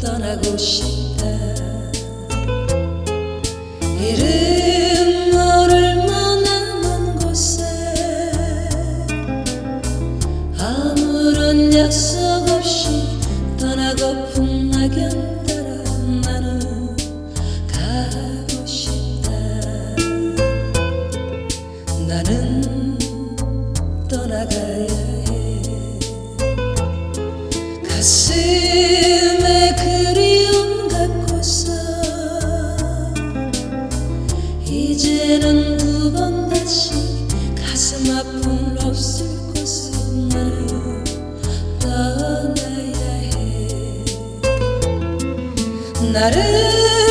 떠나고 싶다. 이른 너를 만난 먼 곳에 아무런 약속 없이 떠나고픈 낙연 따라 나는 가고 싶다. 나는 떠나가야 해 가슴에 그리움 갖고서 이제는 두 번 다시 가슴 아픔 없을 곳에 나는 떠나야 해. 나를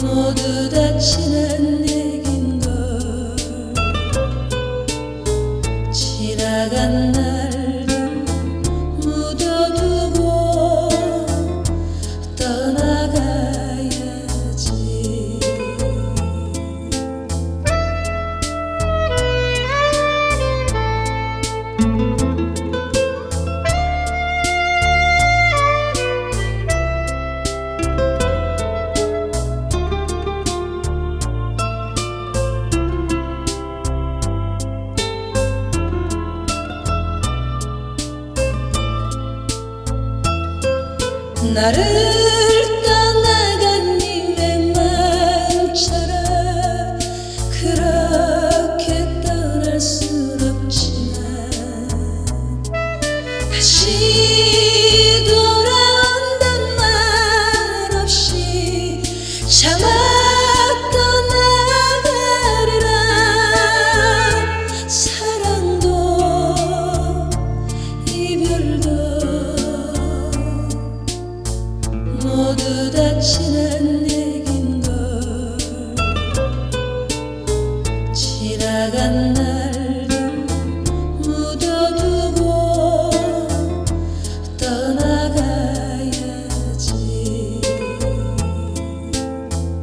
모두 다 지난 얘긴걸. 지나간 날 나를 모두 다 지난 얘긴걸. 지나간 날